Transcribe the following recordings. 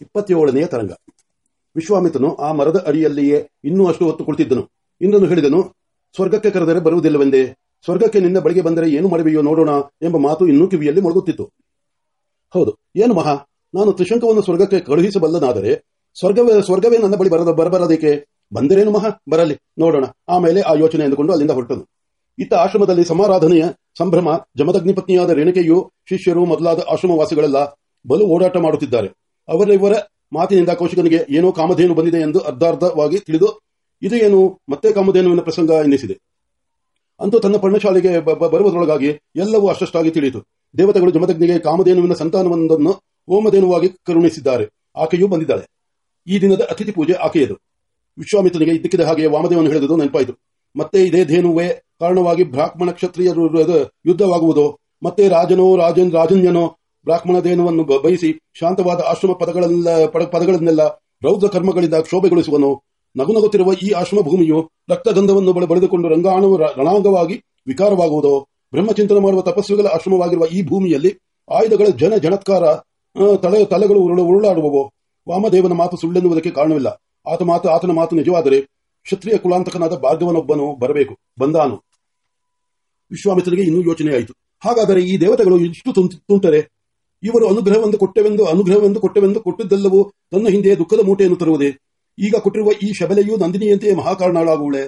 ಇಪ್ಪತ್ತೇಳನೆಯ ತರಂಗ. ವಿಶ್ವಾಮಿತನು ಆ ಮರದ ಅಡಿಯಲ್ಲಿಯೇ ಇನ್ನೂ ಅಷ್ಟು ಹೊತ್ತು ಕುಳಿತಿದ್ದನು. ಇಂದ್ರನು ಹೇಳಿದನು, ಸ್ವರ್ಗಕ್ಕೆ ಕರೆದರೆ ಬರುವುದಿಲ್ಲವೆಂದೇ. ಸ್ವರ್ಗಕ್ಕೆ ನಿನ್ನ ಬಳಿಗೆ ಬಂದರೆ ಏನು ಮಾಡಬೇಯೋ ನೋಡೋಣ ಎಂಬ ಮಾತು ಇನ್ನೂ ಕಿವಿಯಲ್ಲಿ ಮೊಳಗುತ್ತಿತ್ತು. ಹೌದು. ಏನು ಮಹಾ? ನಾನು ತ್ರಿಶಂಕವನ್ನು ಸ್ವರ್ಗಕ್ಕೆ ಕಳುಹಿಸಬಲ್ಲನಾದರೆ ಸ್ವರ್ಗವೇ ಸ್ವರ್ಗವೇ ನನ್ನ ಬಳಿ ಬರದ ಬರಬಾರದಕ್ಕೆ ಬಂದರೇನು ಮಹಾ? ಬರಲಿ, ನೋಡೋಣ. ಆಮೇಲೆ ಆ ಯೋಚನೆ ಎಂದುಕೊಂಡು ಅಲ್ಲಿಂದ ಹೊರಟನು. ಇತ್ತ ಆಶ್ರಮದಲ್ಲಿ ಸಮಾರಾಧನೆಯ ಸಂಭ್ರಮ ಜಮದಗ್ನಿ ಪತ್ನಿಯಾದ ರೇಣುಕೆಯು ಶಿಷ್ಯರು ಮೊದಲಾದ ಆಶ್ರಮವಾಸಿಗಳೆಲ್ಲ ಬಲು ಓಡಾಟ ಮಾಡುತ್ತಿದ್ದಾರೆ. ಅವರಿವರ ಮಾತಿನಿಂದ ಕೌಶಿಕನಿಗೆ ಏನೋ ಕಾಮಧೇನು ಬಂದಿದೆ ಎಂದು ಅರ್ಧಾರ್ಧವಾಗಿ ತಿಳಿದು, ಇದು ಏನು, ಮತ್ತೆ ಕಾಮಧೇನುವಿನ ಪ್ರಸಂಗ ಎನ್ನಿಸಿದೆ. ಅಂತೂ ತನ್ನ ಪರ್ಣಶಾಲೆಗೆ ಬರುವುದರೊಳಗಾಗಿ ಎಲ್ಲವೂ ಅಷ್ಟಷ್ಟಾಗಿ ತಿಳಿಯಿತು. ದೇವತೆಗಳು ಜಮದಗ್ನಿಗೆ ಕಾಮಧೇನುವಿನ ಸಂತಾನವೊಂದನ್ನು ಓಮಧೇನುವಾಗಿ ಕರುಣಿಸಿದ್ದಾರೆ. ಆಕೆಯೂ ಬಂದಿದ್ದಾಳೆ. ಈ ದಿನದ ಅತಿಥಿ ಪೂಜೆ ಆಕೆಯದು. ವಿಶ್ವಾಮಿತ್ರನಿಗೆ ಇದ್ದಕ್ಕಿದ್ದ ಹಾಗೆ ವಾಮದೇವನು ಹೇಳಿದುದು ನೆನಪಾಯಿತು. ಮತ್ತೆ ಇದೇ ಧೇನುವೆ ಕಾರಣವಾಗಿ ಬ್ರಾಹ್ಮಣ ಕ್ಷತ್ರಿಯರು ಯುದ್ಧವಾಗುವುದು, ಮತ್ತೆ ರಾಜನೋ ರಾಜನ್ ರಾಜನ್ಯನೋ ಬ್ರಾಹ್ಮಣ ಧೇನುವನ್ನು ಬಯಸಿ ಶಾಂತವಾದ ಆಶ್ರಮ ಪದಗಳೆಲ್ಲ ಪದ- ಪದಗಳನ್ನೆಲ್ಲ ರೌದ್ರ ಕರ್ಮಗಳಿಂದ ಕ್ಷೋಭೆಗೊಳಿಸುವನು. ನಗುನಗುತ್ತಿರುವ ಈ ಆಶ್ರಮ ಭೂಮಿಯು ರಕ್ತಗಂಧವನ್ನು ಬಳ ಬಳಿದುಕೊಂಡು ರಂಗಾಣು ರಣಾಂಗವಾಗಿ ವಿಕಾರವಾಗುವುದು? ಬ್ರಹ್ಮಚಿಂತನ ಮಾಡುವ ತಪಸ್ವಿಗಳ ಆಶ್ರಮವಾಗಿರುವ ಈ ಭೂಮಿಯಲ್ಲಿ ಆಯುಧಗಳ ಜನ ಜನತ್ಕಾರ ತಲೆ ತಲೆಗಳು ಉರುಳು ಉರುಳಾಡುವವೋ? ವಾಮದೇವನ ಮಾತು ಸುಳ್ಳೆನ್ನುವುದಕ್ಕೆ ಕಾರಣವಿಲ್ಲ. ಆತ ಮಾತು ಆತನ ಮಾತು ನಿಜವಾದರೆ ಕ್ಷತ್ರಿಯ ಕುಲಾಂತಕನಾದ ಭಾರ್ಗವನೊಬ್ಬನು ಬರಬೇಕು, ಬಂದಾನು. ವಿಶ್ವಾಮಿತ್ರನಿಗೆ ಇನ್ನೂ ಯೋಚನೆಯಾಯಿತು. ಹಾಗಾದರೆ ಈ ದೇವತೆಗಳು ಇಷ್ಟು ತುಂಟ- ತುಂಟರೆ? ಇವರು ಅನುಗ್ರಹವೆಂದು ಕೊಟ್ಟೆವೆಂದು, ಅನುಗ್ರಹವೆಂದು ಕೊಟ್ಟವೆಂದು ಕೊಟ್ಟಿದ್ದೆಲ್ಲವೂ, ತನ್ನ ಹಿಂದೆ ದುಃಖದ ಮೂಟೆಯನ್ನು ತರುವುದೇ? ಈಗ ಕೊಟ್ಟಿರುವ ಈ ಶಬಲೆಯು ನಂದಿನಿಯಂತೆಯೇ ಮಹಾಕಾರಣಾಳಾಗುವಳೆ.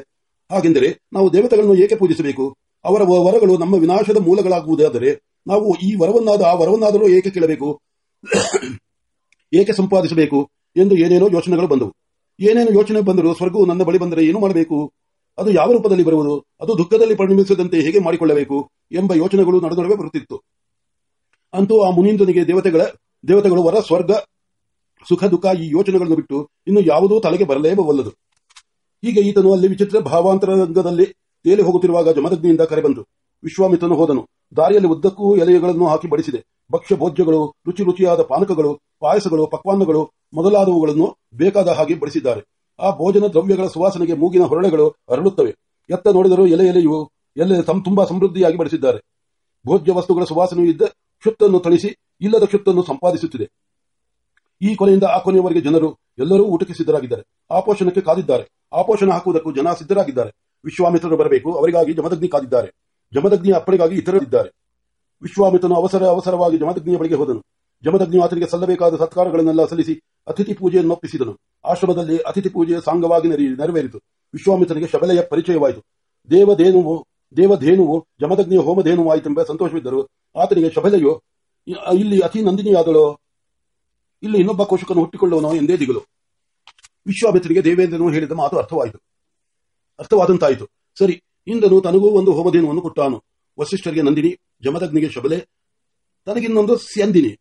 ಹಾಗೆಂದರೆ ನಾವು ದೇವತೆಗಳನ್ನು ಏಕೆ ಪೂಜಿಸಬೇಕು? ಅವರ ವರಗಳು ನಮ್ಮ ವಿನಾಶದ ಮೂಲಗಳಾಗುವುದಾದರೆ ನಾವು ಈ ವರವನ್ನಾದ, ಆ ವರವನ್ನಾದರೂ ಏಕೆ ಕೇಳಬೇಕು? ಏಕೆ ಸಂಪಾದಿಸಬೇಕು ಎಂದು ಏನೇನೋ ಯೋಚನೆಗಳು ಬಂದವು. ಏನೇನು ಯೋಚನೆ ಬಂದರೂ ಸ್ವರ್ಗವು ನನ್ನ ಬಳಿ ಬಂದರೆ ಏನು ಮಾಡಬೇಕು? ಅದು ಯಾವ ರೂಪದಲ್ಲಿ ಬರುವುದು? ಅದು ದುಃಖದಲ್ಲಿ ಪರಿಣಮಿಸದಂತೆ ಹೇಗೆ ಮಾಡಿಕೊಳ್ಳಬೇಕು ಎಂಬ ಯೋಚನೆಗಳು ನಡೆದೊಡವೆ ಬರುತ್ತಿತ್ತು. ಅಂತೂ ಆ ಮುನೀಂದ್ರನಿಗೆ ದೇವತೆಗಳ, ದೇವತೆಗಳು ವರ, ಸ್ವರ್ಗ, ಸುಖ, ದುಃಖ ಈ ಯೋಚನೆಗಳನ್ನು ಬಿಟ್ಟು ಇನ್ನು ಯಾವುದೂ ತಲೆಗೆ ಬರಲೇಬವಲ್ಲದು ಹೀಗೆ ಈತನು ಅಲ್ಲಿ ವಿಚಿತ್ರ ಭಾವಾಂತರಂಗದಲ್ಲಿ ತೇಲಿ ಹೋಗುತ್ತಿರುವಾಗ ಜಮದಗ್ನಿಯಿಂದ ಕರೆ ಬಂತು ವಿಶ್ವಾಮಿತ್ರನು ಹೋದನು. ದಾರಿಯಲ್ಲಿ ಉದ್ದಕ್ಕೂ ಎಲೆಗಳನ್ನು ಹಾಕಿ ಬಡಿಸಿದೆ. ಭಕ್ಷ್ಯ ಭೋಜ್ಯಗಳು, ರುಚಿ ರುಚಿಯಾದ ಪಾನಕಗಳು, ಪಾಯಸಗಳು, ಪಕ್ವಾನ್ನಗಳು ಮೊದಲಾದವುಗಳನ್ನು ಬೇಕಾದ ಹಾಗೆ ಬಡಿಸಿದ್ದಾರೆ. ಆ ಭೋಜನ ದ್ರವ್ಯಗಳ ಸುವಾಸನೆಗೆ ಮೂಗಿನ ಹೊರಳೆಗಳು ಅರಳುತ್ತವೆ. ಎತ್ತ ನೋಡಿದರೂ ಎಲೆ ಎಲೆಯು ಎಲೆ ತುಂಬಾ ಸಮೃದ್ಧಿಯಾಗಿ ಬಡಿಸಿದ್ದಾರೆ. ಭೋಜ್ಯ ವಸ್ತುಗಳ ಸುವಾಸನೆಯು ಇದ್ದ ಕ್ಷುತ್ತನ್ನು ತಳಿಸಿ ಇಲ್ಲದ ಕ್ಷುತ್ತನ್ನು ಸಂಪಾದಿಸುತ್ತಿದೆ. ಈ ಕೊನೆಯಿಂದ ಆ ಕೊನೆಯವರೆಗೆ ಜನರು ಎಲ್ಲರೂ ಊಟಕ್ಕೆ ಸಿದ್ಧರಾಗಿದ್ದಾರೆ. ಆಪೋಷಣಕ್ಕೆ ಕಾದಿದ್ದಾರೆ. ಆಪೋಷಣ ಹಾಕುವುದಕ್ಕೂ ಜನ ಸಿದ್ಧರಾಗಿದ್ದಾರೆ. ವಿಶ್ವಾಮಿತ್ರರು ಬರಬೇಕು, ಅವರಿಗಾಗಿ ಜಮದಗ್ನಿ ಕಾದಿದ್ದಾರೆ. ಜಮದಗ್ನಿಯ ಅಪ್ಪಳಿಗಾಗಿ ಇತರರಿದ್ದಾರೆ. ವಿಶ್ವಾಮಿತ್ರನು ಅವಸರ ಅವಸರವಾಗಿ ಜಮದಗ್ನಿಯ ಬಳಿಗೆ ಹೋದನು. ಜಮದಗ್ನಿ ಆತನಿಗೆ ಸಲ್ಲಬೇಕಾದ ಸತ್ಕಾರಗಳನ್ನೆಲ್ಲ ಸಲ್ಲಿಸಿ ಅತಿಥಿ ಪೂಜೆಯನ್ನು ಒಪ್ಪಿಸಿದನು. ಆಶ್ರಮದಲ್ಲಿ ಅತಿಥಿ ಪೂಜೆಯ ಸಾಂಗವಾಗಿ ನೆರೆ- ನೆರವೇರಿತು. ವಿಶ್ವಾಮಿತ್ರನಿಗೆ ಶಬಲೆಯ ಪರಿಚಯವಾಯಿತು. ದೇವಧೇನುವು ದೇವಧೇನುವು, ಜಮದಗ್ನಿಯ ಹೋಮಧೇನುವಾಯಿತೆಂಬ ಸಂತೋಷವಿದ್ದರು ಆತನಿಗೆ ಶಬಲೆಯು ಇಲ್ಲಿ ಅತಿ ನಂದಿನಿಯಾದಳು. ಇಲ್ಲಿ ಇನ್ನೊಬ್ಬ ಕೋಶಕನು ಹುಟ್ಟಿಕೊಳ್ಳುವನು ಎಂದೇ ದಿಗಲು. ವಿಶ್ವಾಮಿತ್ರನಿಗೆ ದೇವೇಂದ್ರನು ಹೇಳಿದ ಮಾತು ಅರ್ಥವಾಯಿತು. ಅರ್ಥವಾದಂತಾಯಿತು. ಸರಿ ಇಂದನು ತನಗೂ ಒಂದು ಹೋಮಧೇನುವನ್ನು ಕೊಟ್ಟಾನು. ವಸಿಷ್ಠರಿಗೆ ನಂದಿನಿ ಜಮದಗ್ನಿಗೆ ಶಬಲೆ, ತನಗಿನ್ನೊಂದು ಸ್ಯಂದಿನಿ.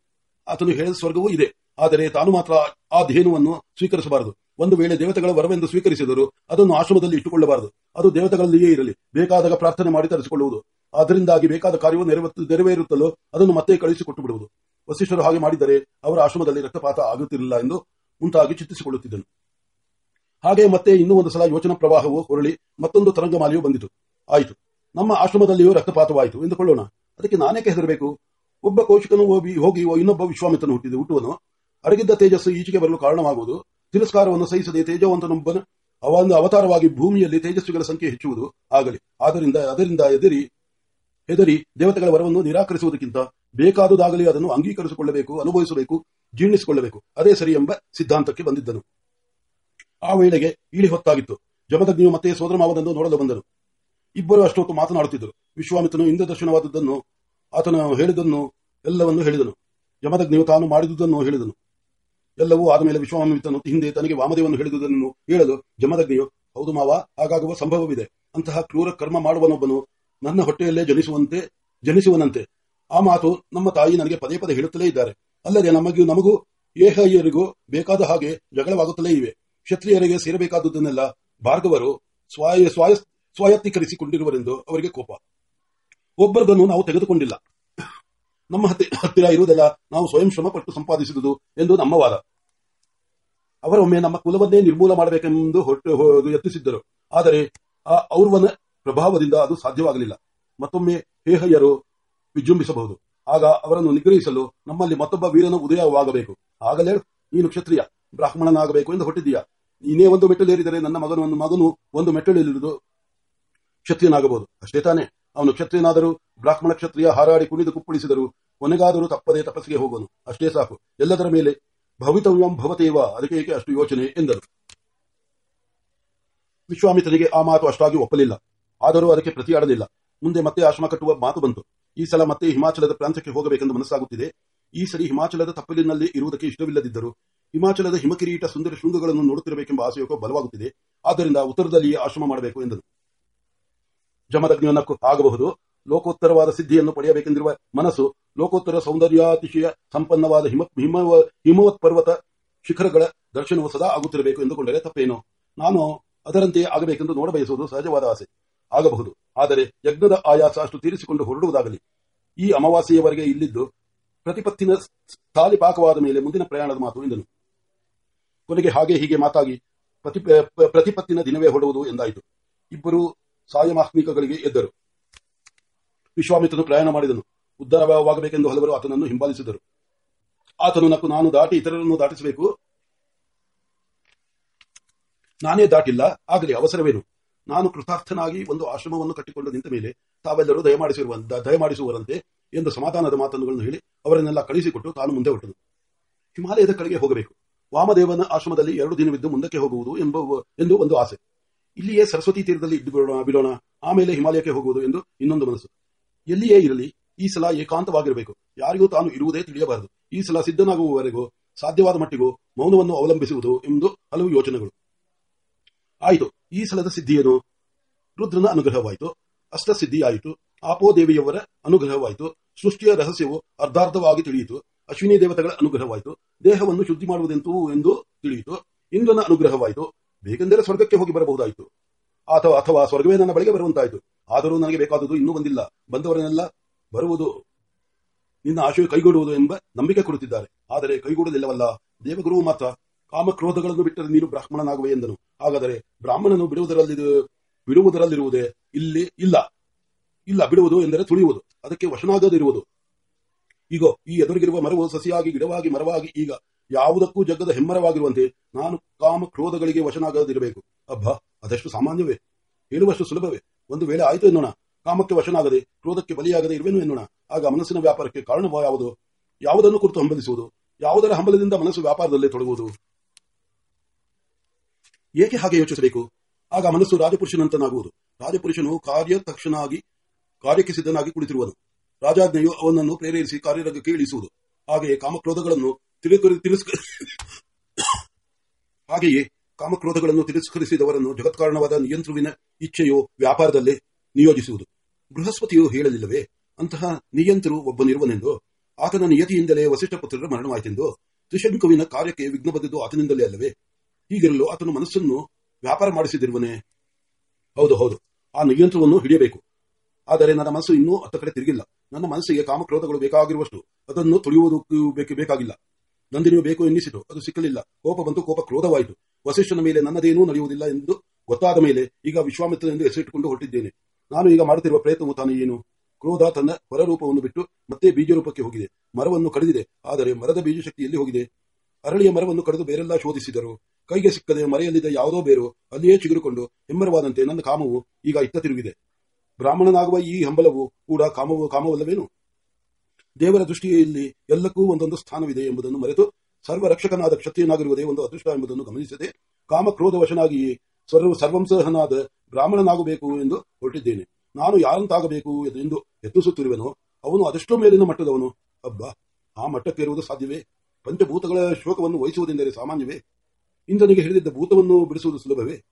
ಆತನು ಹೇಳಿದ ಸ್ವರ್ಗವೂ ಇದೆ. ಆದರೆ ತಾನು ಮಾತ್ರ ಆ ಧೇನುವನ್ನು ಸ್ವೀಕರಿಸಬಾರದು. ಒಂದು ವೇಳೆ ದೇವತೆಗಳ ವರವೆಂದು ಸ್ವೀಕರಿಸಿದರು ಅದನ್ನು ಆಶ್ರಮದಲ್ಲಿ ಇಟ್ಟುಕೊಳ್ಳಬಾರದು. ಅದು ದೇವತೆಗಳಲ್ಲಿಯೇ ಇರಲಿ. ಬೇಕಾದಾಗ ಪ್ರಾರ್ಥನೆ ಮಾಡಿ ತರಿಸಿಕೊಳ್ಳುವುದು. ಅದರಿಂದಾಗಿ ಬೇಕಾದ ಕಾರ್ಯವು ನೆರವೇರು- ನೆರವೇರುತ್ತಲೋ ಅದನ್ನು ಮತ್ತೆ ಕಳುಹಿಸಿಕೊಟ್ಟು ಬಿಡುವುದು ವಸಿಷ್ಠರು ಹಾಗೆ ಮಾಡಿದರೆ ಅವರ ಆಶ್ರಮದಲ್ಲಿ ರಕ್ತಪಾತ ಆಗುತ್ತಿರಲಿಲ್ಲ ಎಂದು ಉಂಟಾಗಿ ಚಿಂತಿಸಿಕೊಳ್ಳುತ್ತಿದ್ದನು ಹಾಗೆ ಮತ್ತೆ ಇನ್ನೂ ಒಂದು ಸಲ ಯೋಚನಾ ಪ್ರವಾಹವು ಹೊರಳಿ ಮತ್ತೊಂದು ತರಂಗಮಾಲೆಯು ಬಂದಿತು. ಆಯಿತು. ನಮ್ಮ ಆಶ್ರಮದಲ್ಲಿಯೂ ರಕ್ತಪಾತವಾಯಿತು. ಎಂದುಕೊಳ್ಳೋಣ. ಅದಕ್ಕೆ ನಾನೇಕೆ ಹೆದರಬೇಕು? ಒಬ್ಬ ಕೌಶಿಕನು ಹೋಗಿ ಹೋಗಿ ಇನ್ನೊಬ್ಬ ವಿಶ್ವಾಮಿತ್ರನು ಹುಟ್ಟಿದ, ಹುಟ್ಟುವನು? ಅಡಗಿದ್ದ ತೇಜಸ್ಸು ಈಚೆಗೆ ಬರಲು ಕಾರಣವಾಗುವುದು. ತಿರಸ್ಕಾರವನ್ನು ಸಹಿಸದೆ ತೇಜವಂತನೊಬ್ಬನ ಅವನ ಅವತಾರವಾಗಿ ಭೂಮಿಯಲ್ಲಿ ತೇಜಸ್ವಿಗಳ ಸಂಖ್ಯೆ ಹೆಚ್ಚುವುದು ಆಗಲಿ. ಆದ್ದರಿಂದ, ಅದರಿಂದ ಎದರಿ ಹೆದರಿ ದೇವತೆಗಳ ವರವನ್ನು ನಿರಾಕರಿಸುವುದಕ್ಕಿಂತ ಬೇಕಾದುದಾಗಲಿ ಅದನ್ನು ಅಂಗೀಕರಿಸಿಕೊಳ್ಳಬೇಕು, ಅನುಭವಿಸಬೇಕು, ಜೀರ್ಣಿಸಿಕೊಳ್ಳಬೇಕು. ಅದೇ ಸರಿ ಎಂಬ ಸಿದ್ಧಾಂತಕ್ಕೆ ಬಂದಿದ್ದನು. ಆ ವೇಳೆಗೆ ಇಳಿ ಹೊತ್ತಾಗಿತ್ತು. ಜಮದಗ್ನಿಯು ಮತ್ತೆ ಸೋದರಮಾವನನ್ನು ನೋಡಲು ಬಂದನು. ಇಬ್ಬರು ಅಷ್ಟೊತ್ತು ಮಾತನಾಡುತ್ತಿದ್ದರು. ವಿಶ್ವಾಮಿತ್ರನು ಇಂದ್ರ ದರ್ಶನವಾದದ್ದನ್ನು ಆತನ ಹೇಳಿದನ್ನು ಎಲ್ಲವನ್ನೂ ಹೇಳಿದನು. ಯಮದಗ್ನಿಯು ತಾನು ಮಾಡಿದುದನ್ನು ಹೇಳಿದನು. ಎಲ್ಲವೂ ಆದಮೇಲೆ ವಿಶ್ವಾಮಿತ್ರನು ಹಿಂದೆ ತನಗೆ ವಾಮದೇವನ್ನು ಹೇಳಿದುದನ್ನು ಹೇಳಲು ಜಮದಗ್ನಿಯು ಹೌದು ಮಾವ, ಹಾಗಾಗುವ ಸಂಭವವಿದೆ. ಅಂತಹ ಕ್ರೂರ ಕರ್ಮ ಮಾಡುವನೊಬ್ಬನು ನನ್ನ ಹೊಟ್ಟೆಯಲ್ಲೇ ಜನಿಸುವಂತೆ, ಜನಿಸುವನಂತೆ. ಆ ಮಾತು ನಮ್ಮ ತಾಯಿ ನನಗೆ ಪದೇ ಪದೇ ಹೇಳುತ್ತಲೇ ಇದ್ದಾರೆ. ಅಲ್ಲದೆ ನಮಗೂ ನಮಗೂ ಏಹಯ್ಯರಿಗೂ ಬೇಕಾದ ಹಾಗೆ ಜಗಳವಾಗುತ್ತಲೇ ಇವೆ. ಕ್ಷತ್ರಿಯರಿಗೆ ಸೇರಬೇಕಾದುದನ್ನೆಲ್ಲ ಭಾರ್ಗವರು ಸ್ವಾಯ ಸ್ವಾಯ, ಸ್ವಾಯತ್ತೀಕರಿಸಿಕೊಂಡಿರುವರೆಂದು ಅವರಿಗೆ ಕೋಪ. ಒಬ್ಬರದನ್ನು ನಾವು ತೆಗೆದುಕೊಂಡಿಲ್ಲ. ನಮ್ಮ ಹತ್ತಿ- ಹತ್ತಿರ ಇರುವುದೆಲ್ಲ ನಾವು ಸ್ವಯಂ ಶ್ರಮ ಪಟ್ಟು ಸಂಪಾದಿಸಿದುದು ಎಂದು ನಮ್ಮ ವಾದ. ಅವರೊಮ್ಮೆ ನಮ್ಮ ಕುಲವನ್ನೇ ನಿರ್ಮೂಲ ಮಾಡಬೇಕೆಂದು ಯತ್ನಿಸಿದ್ದರು. ಆದರೆ, ಆ, ಔರ್ವನ ಪ್ರಭಾವದಿಂದ ಅದು ಸಾಧ್ಯವಾಗಲಿಲ್ಲ. ಮತ್ತೊಮ್ಮೆ ಹೇಹಯ್ಯರು ವಿಜೃಂಭಿಸಬಹುದು. ಆಗ ಅವರನ್ನು ನಿಗ್ರಹಿಸಲು ನಮ್ಮಲ್ಲಿ ಮತ್ತೊಬ್ಬ ವೀರನ ಉದಯವಾಗಬೇಕು. ಆಗಲೇ ನೀನು ಕ್ಷತ್ರಿಯ, ಬ್ರಾಹ್ಮಣನಾಗಬೇಕು ಎಂದು ಹೊಟ್ಟಿದ್ದೀಯ ನೀನೇ ಒಂದು ಮೆಟ್ಟಲೇರಿದರೆ ನನ್ನ ಮಗನು ಒಂದು ಮಗನು ಒಂದು ಮೆಟ್ಟಲಿರುವುದು ಕ್ಷತ್ರಿಯನಾಗಬಹುದು. ಅಷ್ಟೇ ತಾನೆ, ಅವನು ಕ್ಷತ್ರಿಯನಾದರೂ ಬ್ರಾಹ್ಮಣ ಕ್ಷತ್ರಿಯ ಹಾರಾಡಿ ಕುಣಿದು ಕುಪ್ಪಳಿಸಿದರು ಕೊನೆಗಾದರೂ ತಪ್ಪದೇ ತಪಸ್ಸಿಗೆ ಹೋಗೋನು ಅಷ್ಟೇ ಸಾಕು, ಎಲ್ಲದರ ಮೇಲೆ ಭವಿತವ್ಯಂ ಭವತೇವ, ಅದಕ್ಕೆ ಏಕೆ ಅಷ್ಟು ಯೋಚನೆ ಎಂದರು. ವಿಶ್ವಾಮಿತ್ರನಿಗೆ ಆ ಮಾತು ಅಷ್ಟಾಗಿ ಒಪ್ಪಲಿಲ್ಲ. ಆದರೂ ಅದಕ್ಕೆ ಪ್ರತಿಯಾಡಲಿಲ್ಲ. ಮುಂದೆ ಮತ್ತೆ ಆಶ್ರಮ ಕಟ್ಟುವ ಮಾತು ಬಂತು. ಈ ಸಲ ಮತ್ತೆ ಹಿಮಾಚಲದ ಪ್ರಾಂತ್ಯಕ್ಕೆ ಹೋಗಬೇಕೆಂದು ಮನಸ್ಸಾಗುತ್ತಿದೆ. ಈ ಸರಿ ಹಿಮಾಚಲದ ತಪ್ಪಲಿನಲ್ಲಿ ಇರುವುದಕ್ಕೆ ಇಷ್ಟವಿಲ್ಲದಿದ್ದರು, ಹಿಮಾಚಲದ ಹಿಮಕಿರೀಟ ಸುಂದರ ಶೃಂಗಗಳನ್ನು ನೋಡುತ್ತಿರಬೇಕೆಂಬ ಆಸೆಯೋ ಬಲವಾಗುತ್ತಿದೆ. ಆದ್ದರಿಂದ ಉತ್ತರದಲ್ಲಿಯೇ ಆಶ್ರಮ ಮಾಡಬೇಕು ಎಂದರು ಜಮದಗ್ನಕ್ಕೂ ಆಗಬಹುದು. ಲೋಕೋತ್ತರವಾದ ಸಿದ್ಧಿಯನ್ನು ಪಡೆಯಬೇಕೆಂದಿರುವ ಮನಸ್ಸು, ಲೋಕೋತ್ತರ ಸೌಂದರ್ಯಾತಿಶಯ ಸಂಪನ್ನವಾದ ಹಿಮ ಹಿಮವ ಹಿಮವತ್ ಪರ್ವತ ಶಿಖರಗಳ ದರ್ಶನವು ಸದಾ ಆಗುತ್ತಿರಬೇಕು ಎಂದುಕೊಂಡರೆ ತಪ್ಪೇನು? ನಾನು ಅದರಂತೆಯೇ ಆಗಬೇಕೆಂದು ನೋಡಬಯಸುವುದು ಸಹಜವಾದ ಆಸೆ. ಆಗಬಹುದು. ಆದರೆ ಯಜ್ಞದ ಆಯಾಸ ಅಷ್ಟು ತೀರಿಸಿಕೊಂಡು ಹೊರಡುವುದಾಗಲಿ. ಈ ಅಮಾವಾಸ್ಯೆಯವರೆಗೆ ಇಲ್ಲಿದ್ದು ಪ್ರತಿಪತ್ತಿನ ತಾಲಿಪಾಕವಾದ ಮೇಲೆ ಮುಂದಿನ ಪ್ರಯಾಣದ ಮಾತು ಎಂದನು. ಕೊನೆಗೆ ಹಾಗೆ ಹೀಗೆ ಮಾತಾಗಿ ಪ್ರತಿ ಪ್ರತಿಪತ್ತಿನ ದಿನವೇ ಹೊರಡುವುದು ಎಂದಾಯಿತು. ಇಬ್ಬರು ಸಾಯಮಾತ್ಮಿಕಗಳಿಗೆ ಎದ್ದರು. ವಿಶ್ವಾಮಿತ್ರನು ಪ್ರಯಾಣ ಮಾಡಿದನು. ಉದ್ಧಾರವಾಗಬೇಕೆಂದು ಹಲವರು ಆತನನ್ನು ಹಿಂಬಾಲಿಸಿದರು. ಆತನು, ನಕ್ಕು, ನಾನು ದಾಟಿ ಇತರರನ್ನು ದಾಟಿಸಬೇಕು? ನಾನೇ ದಾಟಿಲ್ಲ. ಆಗಲಿ, ಅವಸರವೇನು? ನಾನು ಕೃತಾರ್ಥನಾಗಿ ಒಂದು ಆಶ್ರಮವನ್ನು ಕಟ್ಟಿಕೊಂಡು ನಿಂತ ಮೇಲೆ ತಾವೆಲ್ಲರೂ ದಯಮಾಡಿಸಿರುವ ದಯಮಾಡಿಸುವರಂತೆ ಎಂದು ಸಮಾಧಾನದ ಮಾತನ್ನುಗಳನ್ನು ಹೇಳಿ ಅವರನ್ನೆಲ್ಲ ಕಳಿಸಿಕೊಟ್ಟು ತಾನು ಮುಂದೆ ಹೊಟ್ಟನು ಹಿಮಾಲಯದ ಕಡೆಗೆ ಹೋಗಬೇಕು. ವಾಮದೇವನ ಆಶ್ರಮದಲ್ಲಿ ಎರಡು ದಿನವಿದ್ದು ಮುಂದಕ್ಕೆ ಹೋಗುವುದು ಎಂಬ, ಎಂದು ಒಂದು ಆಸೆ. ಇಲ್ಲಿಯೇ ಸರಸ್ವತಿ ತೀರದಲ್ಲಿ ಇದ್ದು ಬಿಡೋಣ, ಆಮೇಲೆ ಹಿಮಾಲಯಕ್ಕೆ ಹೋಗುವುದು ಎಂದು ಇನ್ನೊಂದು ಮನಸ್ಸು. ಎಲ್ಲಿಯೇ ಇರಲಿ, ಈ ಸಲ ಏಕಾಂತವಾಗಿರಬೇಕು. ಯಾರಿಗೂ ತಾನು ಇರುವುದೇ ತಿಳಿಯಬಾರದು. ಈ ಸಲ ಸಿದ್ಧನಾಗುವವರೆಗೂ ಸಾಧ್ಯವಾದ ಮಟ್ಟಿಗೂ ಮೌನವನ್ನು ಅವಲಂಬಿಸುವುದು ಎಂದು ಹಲವು ಯೋಚನೆಗಳು. ಆಯಿತು. ಈ ಸಲದ ಸಿದ್ಧಿಯೇನು ರುದ್ರನ ಅನುಗ್ರಹವಾಯಿತು ಅಷ್ಟಸಿದ್ಧಿಯಾಯಿತು ಆಪೋದೇವಿಯವರ ಅನುಗ್ರಹವಾಯಿತು, ಸೃಷ್ಟಿಯ ರಹಸ್ಯವು ಅರ್ಧಾರ್ಧವಾಗಿ ತಿಳಿಯಿತು, ಅಶ್ವಿನಿ ದೇವತೆಗಳ ಅನುಗ್ರಹವಾಯಿತು, ದೇಹವನ್ನು ಶುದ್ಧಿ ಮಾಡುವುದೆಂತೂ ಎಂದು ತಿಳಿಯಿತು, ಇಂದ್ರನ ಅನುಗ್ರಹವಾಯಿತು, ಬೇಕೆಂದರೆ ಸ್ವರ್ಗಕ್ಕೆ ಹೋಗಿ ಬರಬಹುದಾಯಿತು ಅಥವಾ ಅಥವಾ ಸ್ವರ್ಗವೇ ನನ್ನ ಬಳಿಗೆ ಬರುವಂತಾಯಿತು, ಆದರೂ ನನಗೆ ಬೇಕಾದುದು ಇನ್ನೂ ಬಂದಿಲ್ಲ, ಬಂದವರನ್ನೆಲ್ಲ ಬರುವುದು ನಿನ್ನ ಆಶಯ ಕೈಗೂಡುವುದು ಎಂಬ ನಂಬಿಕೆ ಕೊಡುತ್ತಿದ್ದಾರೆ, ಆದರೆ ಕೈಗೂಡುವುದಿಲ್ಲವಲ್ಲ ದೇವಗುರುವು ಮಾತ್ರ ಕಾಮಕ್ರೋಧಗಳನ್ನು ಬಿಟ್ಟರೆ ನೀನು ಬ್ರಾಹ್ಮಣನಾಗುವೆ ಎಂದನು. ಹಾಗಾದರೆ ಬ್ರಾಹ್ಮಣನು ಬಿಡುವುದರಲ್ಲಿ ಬಿಡುವುದರಲ್ಲಿರುವುದೇ? ಇಲ್ಲಿ ಇಲ್ಲ. ಇಲ್ಲ, ಬಿಡುವುದು ಎಂದರೆ ತುಳಿಯುವುದು. ಅದಕ್ಕೆ ವಶನಾಗದಿರುವುದು. ಈಗ ಈ ಎದುರಿಗಿರುವ ಮರವು ಸಸಿಯಾಗಿ, ಗಿಡವಾಗಿ, ಮರವಾಗಿ, ಈಗ ಯಾವುದಕ್ಕೂ ಜಗ್ಗದ ಹೆಮ್ಮರವಾಗಿರುವಂತೆ ನಾನು ಕಾಮ ಕ್ರೋಧಗಳಿಗೆ ವಶನಾಗದಿರಬೇಕು. ಅಬ್ಬ, ಅದಷ್ಟು ಸಾಮಾನ್ಯವೇ? ಹೇಳುವಷ್ಟು ಸುಲಭವೇ? ಒಂದು ವೇಳೆ ಆಯಿತು ಎನ್ನೋಣ. ಕಾಮಕ್ಕೆ ವಶನಾಗದೆ, ಕ್ರೋಧಕ್ಕೆ ಬಲಿಯಾಗದೆ ಇರುವೆನು ಎನ್ನೋಣ. ಆಗ ಮನಸ್ಸಿನ ವ್ಯಾಪಾರಕ್ಕೆ ಕಾರಣ ಯಾವುದು ಯಾವುದನ್ನು ಕುರಿತು ಹಂಬಲಿಸುವುದು? ಯಾವುದರ ಹಂಬಲದಿಂದ ಮನಸ್ಸು ವ್ಯಾಪಾರದಲ್ಲಿ ತೊಡಗುವುದು? ಏಕೆ ಹಾಗೆ ಯೋಚಿಸಬೇಕು? ಆಗ ಮನಸ್ಸು ರಾಜಪುರುಷನಂತನಾಗುವುದು. ರಾಜಪುರುಷನು ಕಾರ್ಯ ತಕ್ಷಣಾಗಿ ಕಾರ್ಯಕ್ಕೆ ಸಿದ್ಧನಾಗಿ ಕುಳಿತಿರುವನು. ರಾಜಾಜ್ಞೆಯು ಅವನನ್ನು ಪ್ರೇರೇಪಿಸಿ ಕಾರ್ಯರಂಗಕ್ಕೆ ಇಳಿಸುವುದು. ಹಾಗೆಯೇ ಕಾಮಕ್ರೋಧಗಳನ್ನು ಹಾಗೆಯೇ ಕಾಮಕ್ರೋಧಗಳನ್ನು ತಿರಸ್ಕರಿಸಿದವರನ್ನು ಜಗತ್ಕಾರಣವಾದ ನಿಯಂತ್ರುವಿನ ಇಚ್ಛೆಯು ವ್ಯಾಪಾರದಲ್ಲಿ ನಿಯೋಜಿಸುವುದು. ಬೃಹಸ್ಪತಿಯು ಹೇಳಲಿಲ್ಲವೇ? ಅಂತಹ ನಿಯಂತ್ರು ಒಬ್ಬನಿರುವನೆಂದು? ಆತನ ನಿಯತಿಯಿಂದಲೇ ವಸಿಷ್ಠ ಪುತ್ರರ ಮರಣವಾಯಿತೆಂದು? ತ್ರಿಶಂಕುವಿನ ಕಾರ್ಯಕ್ಕೆ ವಿಘ್ನ ಬಂದಿದ್ದು ಆತನಿಂದಲೇ ಅಲ್ಲವೇ? ಹೀಗಿರಲು ಆತನು ಮನಸ್ಸನ್ನು ವ್ಯಾಪಾರ ಮಾಡಿಸಿದಿರುವನೇ ಹೌದು ಹೌದು. ಆ ನಿಯಂತ್ರವನ್ನು ಹಿಡಿಯಬೇಕು. ಆದರೆ ನನ್ನ ಮನಸ್ಸು ಇನ್ನೂ ಅತ್ತ ಕಡೆ ತಿರುಗಿಲ್ಲ. ನನ್ನ ಮನಸ್ಸಿಗೆ ಕಾಮಕ್ರೋಧಗಳು ಬೇಕಾಗಿರುವಷ್ಟು ಅದನ್ನು ತುಳಿಯುವುದಕ್ಕೂ ಬೇಕಾಗಿಲ್ಲ. ನಂದಿನಿಯು ಬೇಕು ಎನ್ನಿಸಿತು. ಅದು ಸಿಕ್ಕಲಿಲ್ಲ. ಕೋಪ ಬಂತು, ಕೋಪ ಕ್ರೋಧವಾಯಿತು. ವಸಿಷ್ಠನ ಮೇಲೆ ನನ್ನದೇನೂ ನಡೆಯುವುದಿಲ್ಲ ಎಂದು ಗೊತ್ತಾದ ಮೇಲೆ ಈಗ ವಿಶ್ವಾಮಿತ್ರ ಎಂದು ಹೆಸರಿಟ್ಟುಕೊಂಡು ಹೊರಟಿದ್ದೇನೆ. ನಾನು ಈಗ ಮಾಡುತ್ತಿರುವ ಪ್ರಯತ್ನವು ತಾನು ಏನು? ಕ್ರೋಧ ತನ್ನ ಹೊರರೂಪವನ್ನು ಬಿಟ್ಟು ಮತ್ತೆ ಬೀಜರೂಪಕ್ಕೆ ಹೋಗಿದೆ. ಮರವನ್ನು ಕಡಿದಿದೆ. ಆದರೆ ಮರದ ಬೀಜಶಕ್ತಿ ಎಲ್ಲಿ ಹೋಗಿದೆ? ಅರಳಿಯ ಮರವನ್ನು ಕಡಿದು ಬೇರೆಲ್ಲ ಶೋಧಿಸಿದರು. ಕೈಗೆ ಸಿಕ್ಕದೆ ಮರೆಯಲ್ಲಿದ್ದ ಯಾವುದೋ ಬೇರು ಅಲ್ಲಿಯೇ ಚಿಗುರುಕೊಂಡು ಹೆಮ್ಮರವಾದಂತೆ ನನ್ನ ಕಾಮವು ಈಗ ಇತ್ತ ತಿರುಗಿದೆ. ಬ್ರಾಹ್ಮಣನಾಗುವ ಈ ಹಂಬಲವು ಕೂಡ ಕಾಮವು, ಕಾಮವಲ್ಲವೇನು? ದೇವರ ದೃಷ್ಟಿಯಲ್ಲಿ ಎಲ್ಲಕ್ಕೂ ಒಂದೊಂದು ಸ್ಥಾನವಿದೆ ಎಂಬುದನ್ನು ಮರೆತು ಸರ್ವರಕ್ಷಕನಾದ ಕ್ಷತ್ರಿಯನಾಗಿರುವುದೇ ಒಂದು ಅದೃಷ್ಟ ಎಂಬುದನ್ನು ಗಮನಿಸದೆ ಕಾಮಕ್ರೋಧವಶನಾಗಿ ಸರ್ವ, ಸರ್ವಂಸಹನಾದ ಬ್ರಾಹ್ಮಣನಾಗಬೇಕು ಎಂದು ಹೊರಟಿದ್ದೇನೆ. ನಾನು ಯಾರಂತಾಗಬೇಕು ಎಂದು ಯತ್ನಿಸುತ್ತಿರುವೆನೋ, ಅವನು ಅದೆಷ್ಟೋ ಮೇಲಿನ ಮಟ್ಟದವನು. ಅಬ್ಬಾ, ಆ ಮಟ್ಟಕ್ಕೇರುವುದು ಸಾಧ್ಯವೇ? ಪಂಚಭೂತಗಳ ಶೋಕವನ್ನು ವಹಿಸುವುದೆಂದರೆ ಸಾಮಾನ್ಯವೇ? ಇಂದ್ರನಿಗೆ ಹಿಡಿದಿದ್ದ ಭೂತವನ್ನು ಬಿಡಿಸುವುದು ಸುಲಭವೇ?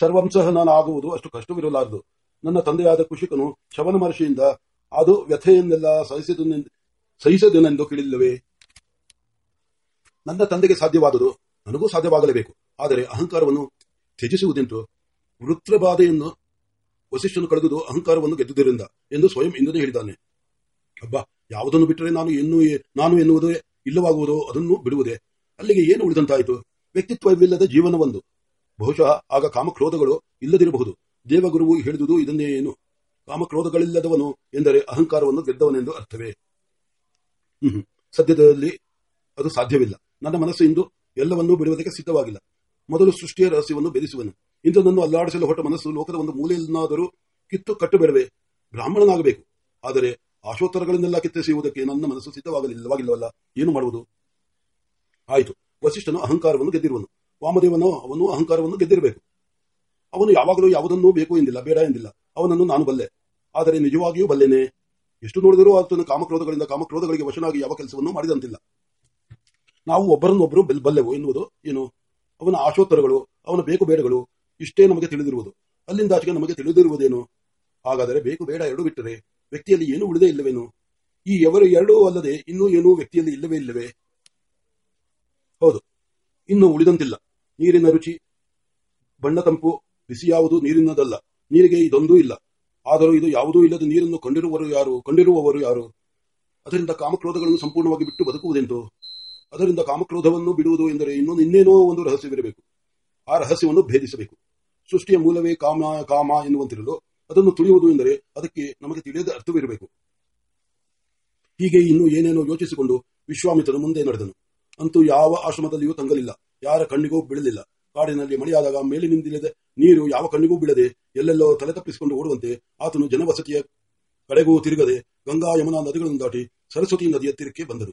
ಸರ್ವಂಸಹ ನಾನು ಆಗುವುದು ಅಷ್ಟು ಕಷ್ಟವಿರಲಾರದು. ನನ್ನ ತಂದೆಯಾದ ಕುಶಿಕನು ಶವನ ಮಹರ್ಷಿಯಿಂದ ಅದು ವ್ಯಥೆಯನ್ನೆಲ್ಲ ಸಹಿಸಿದನೆಂದು ಸಹಿಸದನೆಂದು ಕೇಳಿಲ್ಲವೇ? ನನ್ನ ತಂದೆಗೆ ಸಾಧ್ಯವಾದುದು, ನನಗೂ ಸಾಧ್ಯವಾಗಲೇಬೇಕು. ಆದರೆ ಅಹಂಕಾರವನ್ನು ತ್ಯಜಿಸುವುದೆಂತು? ವೃತ್ರಬಾಧೆಯನ್ನು ವಸಿಷ್ಠನು ಕಳೆದುದು ಅಹಂಕಾರವನ್ನು ಗೆದ್ದುದರಿಂದ ಎಂದು ಸ್ವಯಂ ಇಂದನೇ ಹೇಳಿದ್ದಾನೆ. ಅಬ್ಬಾ, ಯಾವುದನ್ನು ಬಿಟ್ಟರೆ ನಾನು ಎನ್ನು ನಾನು ಎನ್ನುವುದೇ ಇಲ್ಲವಾಗುವುದೋ ಅದನ್ನು ಬಿಡುವುದೇ? ಅಲ್ಲಿಗೆ ಏನು ಉಳಿದಂತಾಯಿತು? ವ್ಯಕ್ತಿತ್ವವಿಲ್ಲದ ಜೀವನವೊಂದು. ಬಹುಶಃ ಆಗ ಕಾಮಕ್ರೋಧಗಳು ಇಲ್ಲದಿರಬಹುದು. ದೇವಗುರುವು ಹೇಳಿದುದು ಇದನ್ನೇ ಏನು? ಕಾಮಕ್ರೋಧಗಳಿಲ್ಲದವನು ಎಂದರೆ ಅಹಂಕಾರವನ್ನು ಗೆದ್ದವನೆಂದು ಅರ್ಥವೇ? ಸದ್ಯದಲ್ಲಿ ಅದು ಸಾಧ್ಯವಿಲ್ಲ. ನನ್ನ ಮನಸ್ಸು ಇಂದು ಎಲ್ಲವನ್ನೂ ಬಿಡುವುದಕ್ಕೆ ಸಿದ್ಧವಾಗಿಲ್ಲ. ಮೊದಲು ಸೃಷ್ಟಿಯ ರಹಸ್ಯವನ್ನು ಬೆರೆಸುವನು ನನ್ನ ಅಲ್ಲಾಡಿಸಲು ಹೊರಟ ಮನಸ್ಸು ಲೋಕದ ಒಂದು ಮೂಲೆಯನ್ನಾದರೂ ಕಿತ್ತು ಕಟ್ಟುಬಿಡವೆ. ಬ್ರಾಹ್ಮಣನಾಗಬೇಕು. ಆದರೆ ಆಶೋತ್ತರಗಳನ್ನೆಲ್ಲ ಕಿತ್ತೆಸೆಯುವುದಕ್ಕೆ ನನ್ನ ಮನಸ್ಸು ಸಿದ್ಧವಾಗಲಿಲ್ಲವಾಗಿಲ್ಲವಲ್ಲ? ಏನು ಮಾಡುವುದು? ಆಯಿತು. ವಸಿಷ್ಠನು ಅಹಂಕಾರವನ್ನು ಗೆದ್ದಿರುವನು. ವಾಮದೇವನು ಅವನು ಅಹಂಕಾರವನ್ನು ಗೆದ್ದಿರಬೇಕು. ಅವನು ಯಾವಾಗಲೂ ಯಾವುದನ್ನೂ ಬೇಕು ಎಂದಿಲ್ಲ, ಬೇಡ ಎಂದಿಲ್ಲ. ಅವನನ್ನು ನಾನು ಬಲ್ಲೆ. ಆದರೆ ನಿಜವಾಗಿಯೂ ಬಲ್ಲೆನೆ. ಎಷ್ಟು ನೋಡಿದರೂ ಆತನ ಕಾಮಕ್ರೋಧಗಳಿಂದ ಕಾಮಕ್ರೋಧಗಳಿಗೆ ವಶನಾಗಿ ಯಾವ ಕೆಲಸವನ್ನು ಮಾಡಿದಂತಿಲ್ಲ. ನಾವು ಒಬ್ಬರನ್ನೊಬ್ಬರು ಬೆಲ್, ಬಲ್ಲೆವು ಎನ್ನುವುದು ಏನು? ಅವನ ಆಶೋತ್ತರಗಳು, ಅವನ ಬೇಕು ಬೇಡಗಳು ಇಷ್ಟೇ ನಮಗೆ ತಿಳಿದಿರುವುದು. ಅಲ್ಲಿಂದಾಚೆಗೆ ನಮಗೆ ತಿಳಿದಿರುವುದೇನು? ಹಾಗಾದರೆ ಬೇಕು ಬೇಡ ಎರಡು ಬಿಟ್ಟರೆ ವ್ಯಕ್ತಿಯಲ್ಲಿ ಏನೂ ಉಳಿದೇ ಇಲ್ಲವೇನು? ಈ ಎವರು ಎರಡೂ ಅಲ್ಲದೆ ಇನ್ನೂ ಏನೂ ವ್ಯಕ್ತಿಯಲ್ಲಿ ಇಲ್ಲವೇ ಇಲ್ಲವೇ? ಹೌದು. ಇನ್ನು ಉಳಿದಂತಿಲ್ಲ. ನೀರಿನ ರುಚಿ, ಬಣ್ಣ ತಂಪು, ಬಿಸಿ ಯಾವುದು ನೀರಿನದಲ್ಲ. ನೀರಿಗೆ ಇದೊಂದೂ ಇಲ್ಲ. ಆದರೂ ಇದು ಯಾವುದೂ ಇಲ್ಲದ ನೀರನ್ನು ಕಂಡಿರುವವರು ಯಾರು ಕಂಡಿರುವವರು ಯಾರು? ಅದರಿಂದ ಕಾಮಕ್ರೋಧಗಳನ್ನು ಸಂಪೂರ್ಣವಾಗಿ ಬಿಟ್ಟು ಬದುಕುವುದೆಂದು ಅದರಿಂದ ಕಾಮಕ್ರೋಧವನ್ನು ಬಿಡುವುದು ಎಂದರೆ ಇನ್ನೊಂದು ಇನ್ನೇನೋ ಒಂದು ರಹಸ್ಯವಿರಬೇಕು. ಆ ರಹಸ್ಯವನ್ನು ಭೇದಿಸಬೇಕು. ಸೃಷ್ಟಿಯ ಮೂಲವೇ ಕಾಮ ಕಾಮ ಎನ್ನುವಂತಿರಲು ಅದನ್ನು ತುಳಿಯುವುದು ಎಂದರೆ ಅದಕ್ಕೆ ನಮಗೆ ತಿಳಿಯದ ಅರ್ಥವಿರಬೇಕು. ಹೀಗೆ ಇನ್ನು ಏನೇನೋ ಯೋಚಿಸಿಕೊಂಡು ವಿಶ್ವಾಮಿತ್ರನು ಮುಂದೆ ನಡೆದನು. ಅಂತೂ ಯಾವ ಆಶ್ರಮದಲ್ಲಿಯೂ ತಂಗಲಿಲ್ಲ. ಯಾರ ಕಣ್ಣಿಗೂ ಬೀಳಲಿಲ್ಲ. ಕಾಡಿನಲ್ಲಿ ಮಳೆಯಾದಾಗ ಮೇಲಿನಿಂದಿಲ್ಲದೆ ನೀರು ಯಾವ ಕಣ್ಣಿಗೂ ಬೀಳದೆ ಎಲ್ಲೆಲ್ಲೋ ತಲೆ ತಪ್ಪಿಸಿಕೊಂಡು ಓಡುವಂತೆ ಆತನು ಜನವಸತಿಯ ಕಡೆಗೂ ತಿರುಗದೆ ಗಂಗಾ ಯಮುನಾ ನದಿಗಳನ್ನು ದಾಟಿ ಸರಸ್ವತಿ ನದಿಯ ತೀರಕ್ಕೆ ಬಂದರು